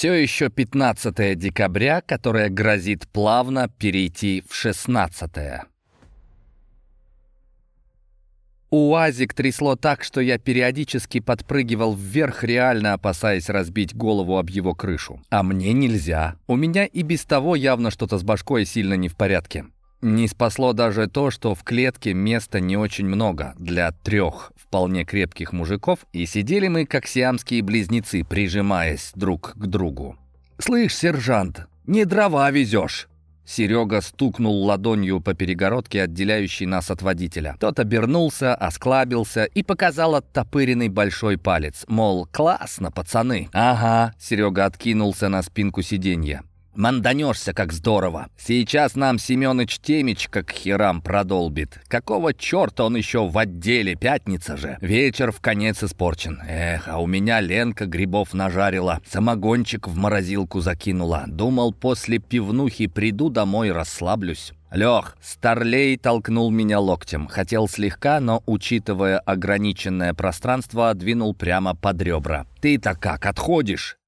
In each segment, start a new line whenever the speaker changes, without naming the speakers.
Все еще 15 декабря, которое грозит плавно перейти в 16. УАЗик трясло так, что я периодически подпрыгивал вверх, реально опасаясь разбить голову об его крышу. А мне нельзя. У меня и без того явно что-то с башкой сильно не в порядке. Не спасло даже то, что в клетке места не очень много для трех вполне крепких мужиков, и сидели мы как сиамские близнецы, прижимаясь друг к другу. «Слышь, сержант, не дрова везешь!» Серега стукнул ладонью по перегородке, отделяющей нас от водителя. Тот обернулся, осклабился и показал оттопыренный большой палец. Мол, классно, пацаны. «Ага», — Серега откинулся на спинку сиденья. Манданешься, как здорово. Сейчас нам Семёныч Темич как херам продолбит. Какого черта он еще в отделе? Пятница же. Вечер в конец испорчен. Эх, а у меня Ленка грибов нажарила. Самогончик в морозилку закинула. Думал, после пивнухи приду домой, расслаблюсь. «Лех!» Старлей толкнул меня локтем. Хотел слегка, но, учитывая ограниченное пространство, двинул прямо под ребра. «Ты-то как, отходишь?»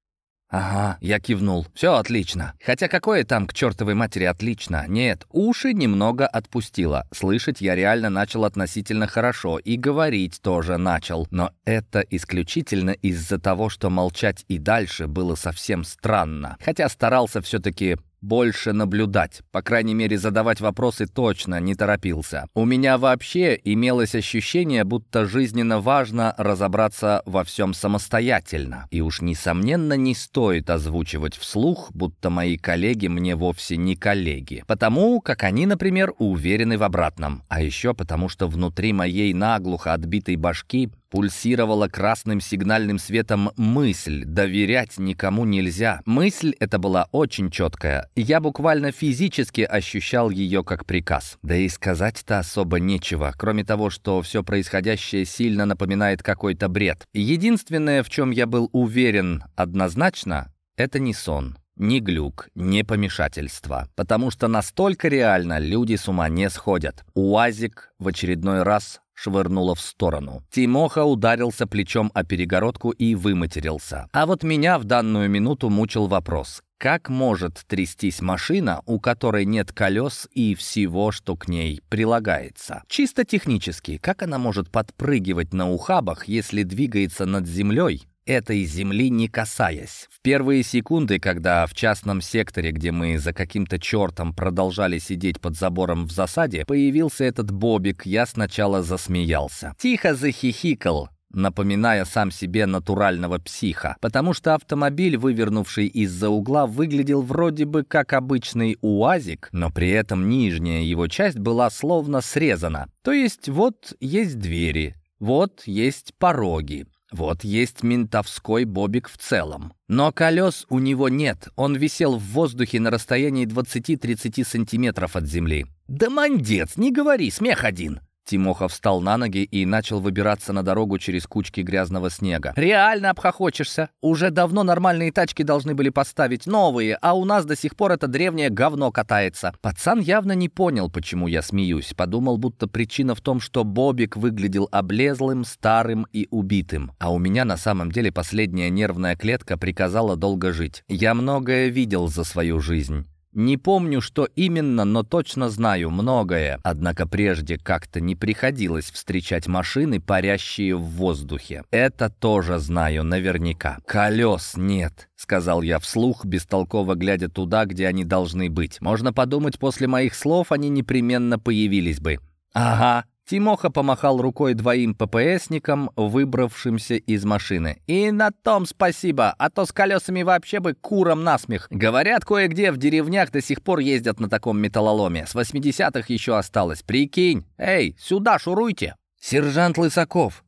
«Ага», — я кивнул. «Все отлично. Хотя какое там к чертовой матери отлично? Нет, уши немного отпустило. Слышать я реально начал относительно хорошо и говорить тоже начал. Но это исключительно из-за того, что молчать и дальше было совсем странно. Хотя старался все-таки больше наблюдать. По крайней мере, задавать вопросы точно не торопился. У меня вообще имелось ощущение, будто жизненно важно разобраться во всем самостоятельно. И уж, несомненно, не стоит озвучивать вслух, будто мои коллеги мне вовсе не коллеги. Потому как они, например, уверены в обратном. А еще потому, что внутри моей наглухо отбитой башки Пульсировала красным сигнальным светом мысль «доверять никому нельзя». Мысль эта была очень четкая. Я буквально физически ощущал ее как приказ. Да и сказать-то особо нечего, кроме того, что все происходящее сильно напоминает какой-то бред. Единственное, в чем я был уверен однозначно, это не сон. Ни глюк, ни помешательство. Потому что настолько реально люди с ума не сходят. УАЗик в очередной раз швырнула в сторону. Тимоха ударился плечом о перегородку и выматерился. А вот меня в данную минуту мучил вопрос. Как может трястись машина, у которой нет колес и всего, что к ней прилагается? Чисто технически, как она может подпрыгивать на ухабах, если двигается над землей, этой земли не касаясь. В первые секунды, когда в частном секторе, где мы за каким-то чертом продолжали сидеть под забором в засаде, появился этот бобик, я сначала засмеялся. Тихо захихикал, напоминая сам себе натурального психа, потому что автомобиль, вывернувший из-за угла, выглядел вроде бы как обычный УАЗик, но при этом нижняя его часть была словно срезана. То есть вот есть двери, вот есть пороги, вот есть ментовской бобик в целом. Но колес у него нет, он висел в воздухе на расстоянии 20-30 сантиметров от земли. «Да мандец, не говори, смех один!» Тимоха встал на ноги и начал выбираться на дорогу через кучки грязного снега. «Реально обхохочешься? Уже давно нормальные тачки должны были поставить, новые, а у нас до сих пор это древнее говно катается». Пацан явно не понял, почему я смеюсь. Подумал, будто причина в том, что Бобик выглядел облезлым, старым и убитым. А у меня на самом деле последняя нервная клетка приказала долго жить. Я многое видел за свою жизнь. Не помню, что именно, но точно знаю многое. Однако прежде как-то не приходилось встречать машины, парящие в воздухе. Это тоже знаю наверняка. «Колес нет», — сказал я вслух, бестолково глядя туда, где они должны быть. Можно подумать, после моих слов они непременно появились бы. «Ага», Тимоха помахал рукой двоим ППСникам, выбравшимся из машины. «И на том спасибо, а то с колесами вообще бы куром насмех. Говорят, кое-где в деревнях до сих пор ездят на таком металлоломе. С 80-х еще осталось. Прикинь! Эй, сюда шуруйте!» «Сержант Лысаков!»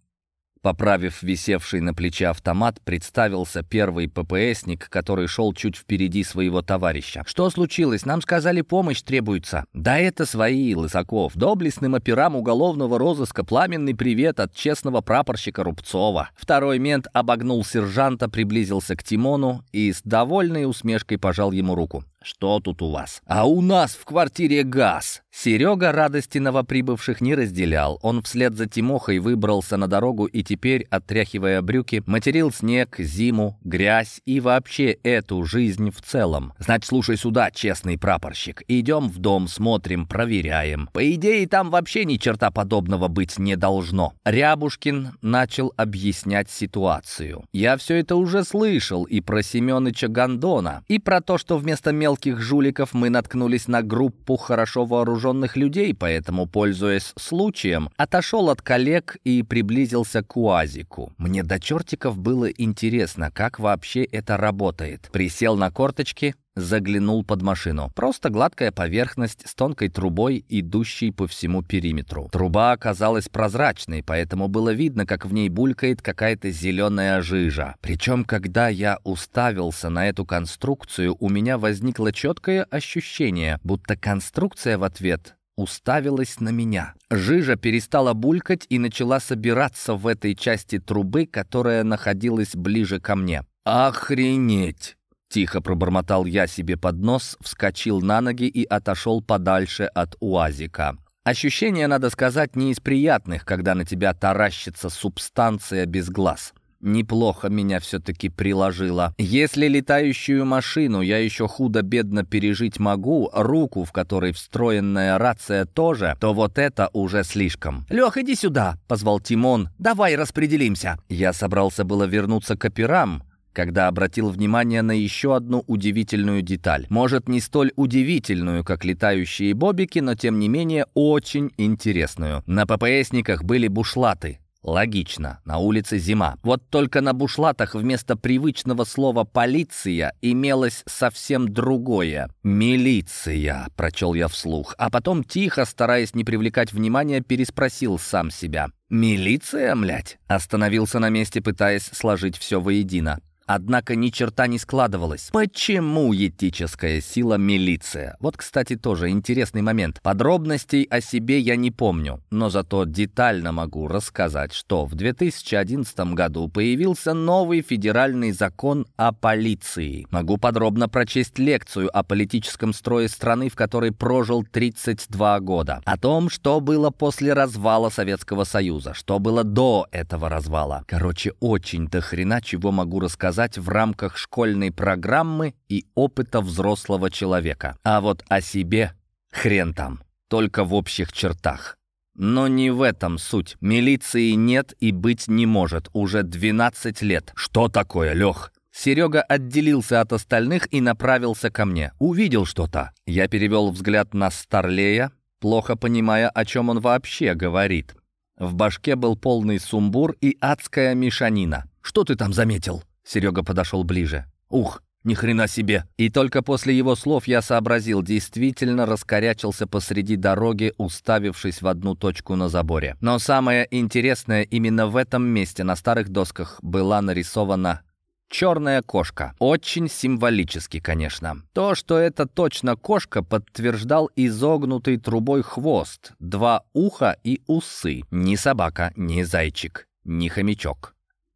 Поправив висевший на плече автомат, представился первый ППСник, который шел чуть впереди своего товарища. «Что случилось? Нам сказали, помощь требуется». «Да это свои, Лысаков. Доблестным операм уголовного розыска пламенный привет от честного прапорщика Рубцова». Второй мент обогнул сержанта, приблизился к Тимону и с довольной усмешкой пожал ему руку. «Что тут у вас?» «А у нас в квартире газ!» Серега радости новоприбывших не разделял. Он вслед за Тимохой выбрался на дорогу и теперь, отряхивая брюки, материл снег, зиму, грязь и вообще эту жизнь в целом. «Значит, слушай сюда, честный прапорщик. Идем в дом, смотрим, проверяем. По идее, там вообще ни черта подобного быть не должно». Рябушкин начал объяснять ситуацию. «Я все это уже слышал и про Семёныча Гондона, и про то, что вместо мелких мелких жуликов мы наткнулись на группу хорошо вооруженных людей, поэтому, пользуясь случаем, отошел от коллег и приблизился к УАЗику. Мне до чертиков было интересно, как вообще это работает. Присел на корточки, заглянул под машину. Просто гладкая поверхность с тонкой трубой, идущей по всему периметру. Труба оказалась прозрачной, поэтому было видно, как в ней булькает какая-то зеленая жижа. Причем, когда я уставился на эту конструкцию, у меня возникло четкое ощущение, будто конструкция в ответ уставилась на меня. Жижа перестала булькать и начала собираться в этой части трубы, которая находилась ближе ко мне. «Охренеть!» Тихо пробормотал я себе под нос, вскочил на ноги и отошел подальше от УАЗика. Ощущение, надо сказать, не из приятных, когда на тебя таращится субстанция без глаз. Неплохо меня все-таки приложило. Если летающую машину я еще худо-бедно пережить могу, руку, в которой встроенная рация тоже, то вот это уже слишком. «Лех, иди сюда!» — позвал Тимон. «Давай распределимся!» Я собрался было вернуться к операм, когда обратил внимание на еще одну удивительную деталь. Может, не столь удивительную, как летающие бобики, но тем не менее очень интересную. На ППСниках были бушлаты. Логично, на улице зима. Вот только на бушлатах вместо привычного слова «полиция» имелось совсем другое. «Милиция», — прочел я вслух, а потом тихо, стараясь не привлекать внимания, переспросил сам себя. «Милиция, млять?» Остановился на месте, пытаясь сложить все воедино. Однако ни черта не складывалось. Почему этическая сила милиция? Вот, кстати, тоже интересный момент. Подробностей о себе я не помню, но зато детально могу рассказать, что в 2011 году появился новый федеральный закон о полиции. Могу подробно прочесть лекцию о политическом строе страны, в которой прожил 32 года. О том, что было после развала Советского Союза, что было до этого развала. Короче, очень до хрена чего могу рассказать рассказать в рамках школьной программы и опыта взрослого человека. А вот о себе хрен там, только в общих чертах. Но не в этом суть. Милиции нет и быть не может. Уже 12 лет. Что такое, Лех? Серега отделился от остальных и направился ко мне. Увидел что-то. Я перевел взгляд на Старлея, плохо понимая, о чем он вообще говорит. В башке был полный сумбур и адская мешанина. «Что ты там заметил?» Серега подошел ближе. «Ух, ни хрена себе!» И только после его слов я сообразил, действительно раскорячился посреди дороги, уставившись в одну точку на заборе. Но самое интересное, именно в этом месте на старых досках была нарисована черная кошка. Очень символически, конечно. То, что это точно кошка, подтверждал изогнутый трубой хвост, два уха и усы. Ни собака, ни зайчик, ни хомячок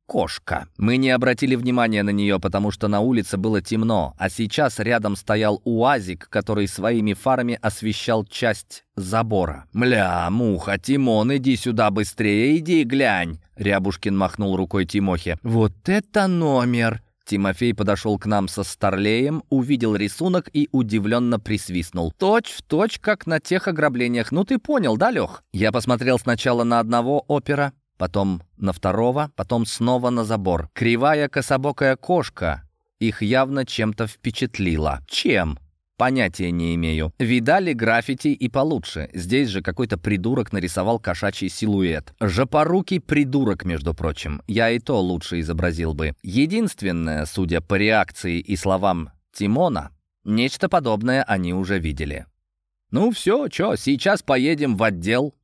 кошка. Мы не обратили внимания на нее, потому что на улице было темно, а сейчас рядом стоял УАЗик, который своими фарами освещал часть забора. «Мля, муха, Тимон, иди сюда быстрее, иди глянь!» Рябушкин махнул рукой Тимохе. «Вот это номер!» Тимофей подошел к нам со старлеем, увидел рисунок и удивленно присвистнул. «Точь в точь, как на тех ограблениях. Ну ты понял, да, Лех?» Я посмотрел сначала на одного опера, потом на второго, потом снова на забор. Кривая кособокая кошка их явно чем-то впечатлила. Чем? Понятия не имею. Видали граффити и получше. Здесь же какой-то придурок нарисовал кошачий силуэт. Жопорукий придурок, между прочим. Я и то лучше изобразил бы. Единственное, судя по реакции и словам Тимона, нечто подобное они уже видели. «Ну все, чё, сейчас поедем в отдел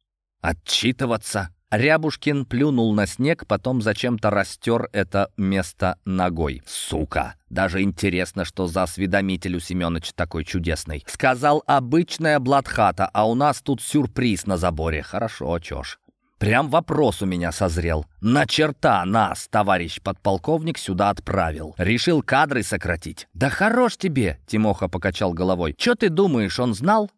отчитываться». Рябушкин плюнул на снег, потом зачем-то растер это место ногой. «Сука! Даже интересно, что за осведомитель у Семёныч такой чудесный. Сказал, обычная блатхата, а у нас тут сюрприз на заборе. Хорошо, чё ж». Прям вопрос у меня созрел. На черта нас, товарищ подполковник, сюда отправил. Решил кадры сократить. Да хорош тебе, Тимоха покачал головой. Че ты думаешь, он знал?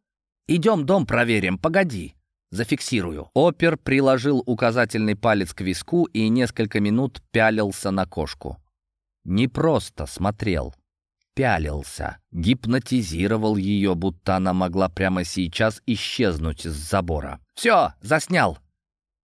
Идем дом проверим, погоди. Зафиксирую. Опер приложил указательный палец к виску и несколько минут пялился на кошку. Не просто смотрел, пялился, гипнотизировал ее, будто она могла прямо сейчас исчезнуть с забора. «Все, заснял!»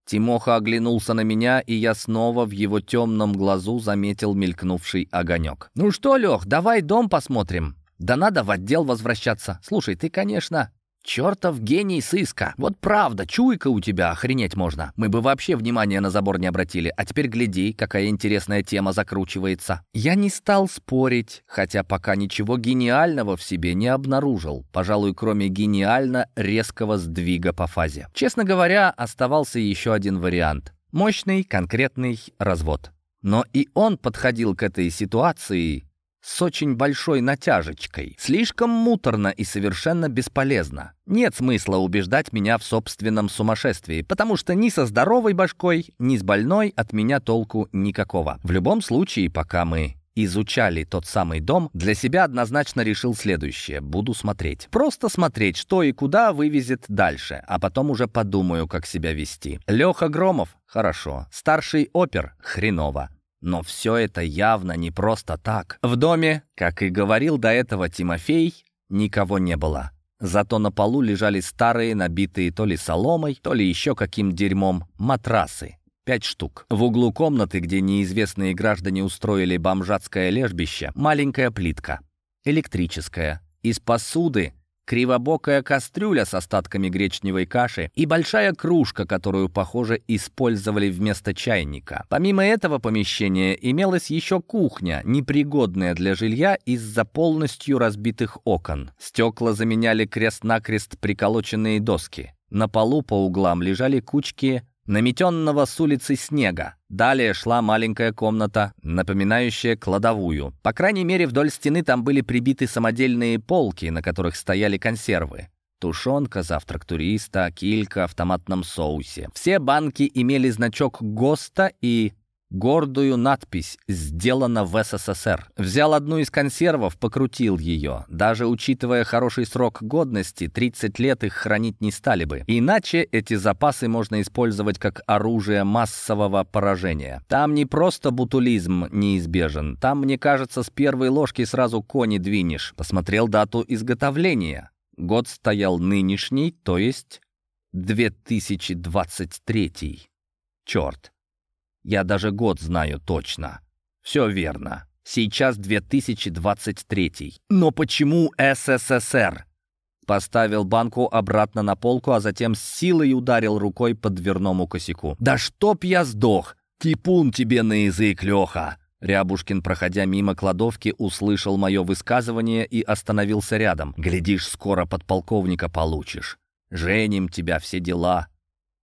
Тимоха оглянулся на меня, и я снова в его темном глазу заметил мелькнувший огонек. «Ну что, Лех, давай дом посмотрим. Да надо в отдел возвращаться. Слушай, ты, конечно, «Чертов гений сыска! Вот правда, чуйка у тебя, охренеть можно. Мы бы вообще внимания на забор не обратили, а теперь гляди, какая интересная тема закручивается». Я не стал спорить, хотя пока ничего гениального в себе не обнаружил, пожалуй, кроме гениально резкого сдвига по фазе. Честно говоря, оставался еще один вариант. Мощный, конкретный развод. Но и он подходил к этой ситуации с очень большой натяжечкой. Слишком муторно и совершенно бесполезно. Нет смысла убеждать меня в собственном сумасшествии, потому что ни со здоровой башкой, ни с больной от меня толку никакого. В любом случае, пока мы изучали тот самый дом, для себя однозначно решил следующее. Буду смотреть. Просто смотреть, что и куда вывезет дальше, а потом уже подумаю, как себя вести. Леха Громов? Хорошо. Старший опер? Хреново. Но все это явно не просто так. В доме, как и говорил до этого Тимофей, никого не было. Зато на полу лежали старые, набитые то ли соломой, то ли еще каким дерьмом, матрасы. Пять штук. В углу комнаты, где неизвестные граждане устроили бомжатское лежбище, маленькая плитка. Электрическая. Из посуды кривобокая кастрюля с остатками гречневой каши и большая кружка, которую, похоже, использовали вместо чайника. Помимо этого помещения имелась еще кухня, непригодная для жилья из-за полностью разбитых окон. Стекла заменяли крест-накрест приколоченные доски. На полу по углам лежали кучки наметенного с улицы снега. Далее шла маленькая комната, напоминающая кладовую. По крайней мере, вдоль стены там были прибиты самодельные полки, на которых стояли консервы. Тушенка, завтрак туриста, килька в томатном соусе. Все банки имели значок ГОСТа и гордую надпись «Сделано в СССР». Взял одну из консервов, покрутил ее. Даже учитывая хороший срок годности, 30 лет их хранить не стали бы. Иначе эти запасы можно использовать как оружие массового поражения. Там не просто бутулизм неизбежен. Там, мне кажется, с первой ложки сразу кони двинешь. Посмотрел дату изготовления. Год стоял нынешний, то есть 2023. Черт. Я даже год знаю точно. Все верно. Сейчас 2023. Но почему СССР? Поставил банку обратно на полку, а затем с силой ударил рукой по дверному косяку. «Да чтоб я сдох! Типун тебе на язык, Леха!» Рябушкин, проходя мимо кладовки, услышал мое высказывание и остановился рядом. «Глядишь, скоро подполковника получишь. Женим тебя, все дела».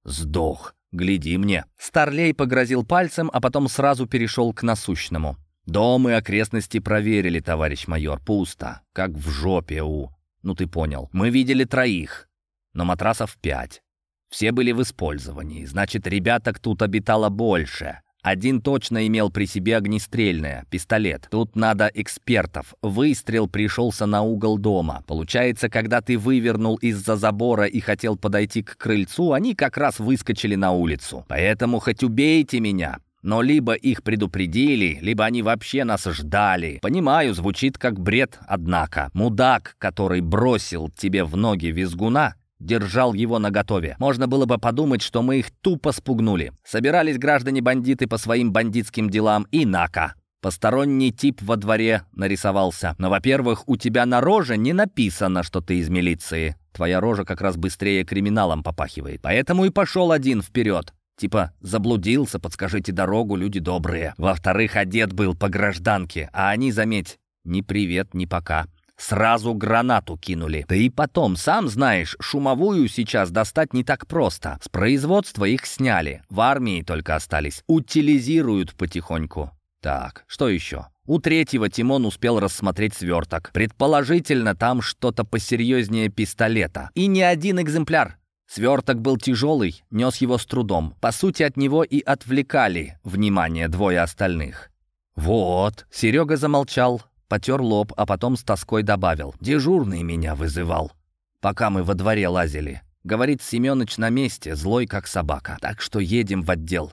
«Сдох!» «Гляди мне». Старлей погрозил пальцем, а потом сразу перешел к насущному. «Дом и окрестности проверили, товарищ майор. Пусто. Как в жопе у...» «Ну ты понял. Мы видели троих, но матрасов пять. Все были в использовании. Значит, ребяток тут обитало больше. Один точно имел при себе огнестрельное, пистолет. Тут надо экспертов. Выстрел пришелся на угол дома. Получается, когда ты вывернул из-за забора и хотел подойти к крыльцу, они как раз выскочили на улицу. Поэтому хоть убейте меня, но либо их предупредили, либо они вообще нас ждали. Понимаю, звучит как бред, однако. Мудак, который бросил тебе в ноги визгуна, держал его наготове. Можно было бы подумать, что мы их тупо спугнули. Собирались граждане-бандиты по своим бандитским делам и нака. Посторонний тип во дворе нарисовался. Но, во-первых, у тебя на роже не написано, что ты из милиции. Твоя рожа как раз быстрее криминалом попахивает. Поэтому и пошел один вперед. Типа, заблудился, подскажите дорогу, люди добрые. Во-вторых, одет был по гражданке, а они, заметь, ни привет, ни пока. Сразу гранату кинули. Да и потом, сам знаешь, шумовую сейчас достать не так просто. С производства их сняли, в армии только остались. Утилизируют потихоньку. Так, что еще? У третьего Тимон успел рассмотреть сверток. Предположительно, там что-то посерьезнее пистолета. И не один экземпляр. Сверток был тяжелый, нес его с трудом. По сути, от него и отвлекали внимание двое остальных. «Вот», — Серега замолчал, потер лоб, а потом с тоской добавил. «Дежурный меня вызывал, пока мы во дворе лазили. Говорит, Семёныч на месте, злой как собака. Так что едем в отдел.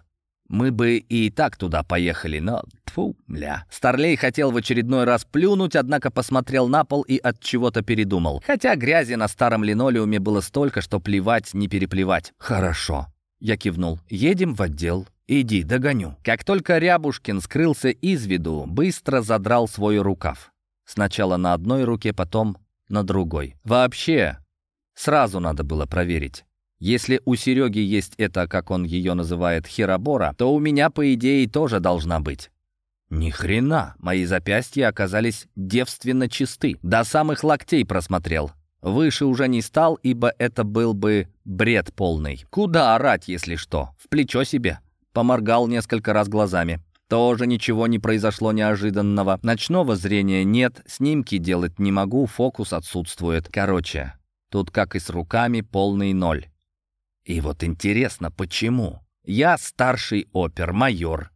Мы бы и так туда поехали, но тфу, мля. Старлей хотел в очередной раз плюнуть, однако посмотрел на пол и от чего-то передумал. Хотя грязи на старом линолеуме было столько, что плевать не переплевать. Хорошо. Я кивнул. Едем в отдел. Иди, догоню. Как только Рябушкин скрылся из виду, быстро задрал свой рукав. Сначала на одной руке, потом на другой. Вообще, сразу надо было проверить. Если у Сереги есть это, как он ее называет, херобора, то у меня, по идее, тоже должна быть. Ни хрена, мои запястья оказались девственно чисты. До самых локтей просмотрел. Выше уже не стал, ибо это был бы бред полный. Куда орать, если что? В плечо себе. Поморгал несколько раз глазами. Тоже ничего не произошло неожиданного. Ночного зрения нет, снимки делать не могу, фокус отсутствует. Короче, тут как и с руками полный ноль. И вот интересно, почему? Я старший опер-майор,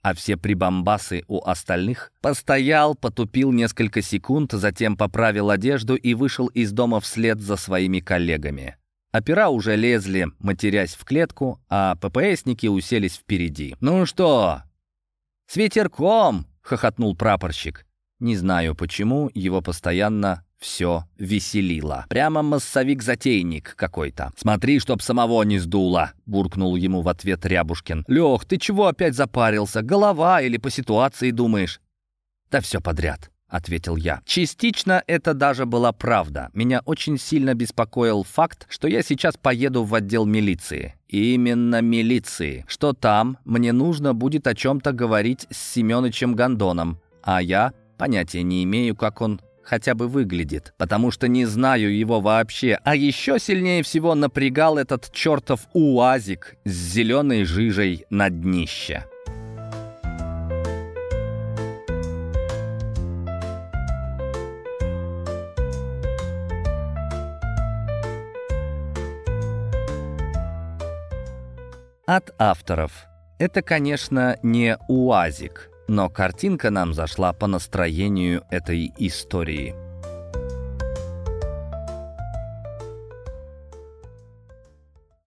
а все прибамбасы у остальных. Постоял, потупил несколько секунд, затем поправил одежду и вышел из дома вслед за своими коллегами. Опера уже лезли, матерясь в клетку, а ППСники уселись впереди. «Ну что?» «С ветерком!» — хохотнул прапорщик. Не знаю почему, его постоянно все веселило. Прямо массовик-затейник какой-то. «Смотри, чтоб самого не сдуло!» — буркнул ему в ответ Рябушкин. «Лех, ты чего опять запарился? Голова или по ситуации думаешь?» «Да все подряд», — ответил я. Частично это даже была правда. Меня очень сильно беспокоил факт, что я сейчас поеду в отдел милиции. Именно милиции. Что там мне нужно будет о чем-то говорить с Семеновичем Гондоном, а я понятия не имею, как он хотя бы выглядит, потому что не знаю его вообще. А еще сильнее всего напрягал этот чертов уазик с зеленой жижей на днище. От авторов. Это, конечно, не УАЗик, но картинка нам зашла по настроению этой истории.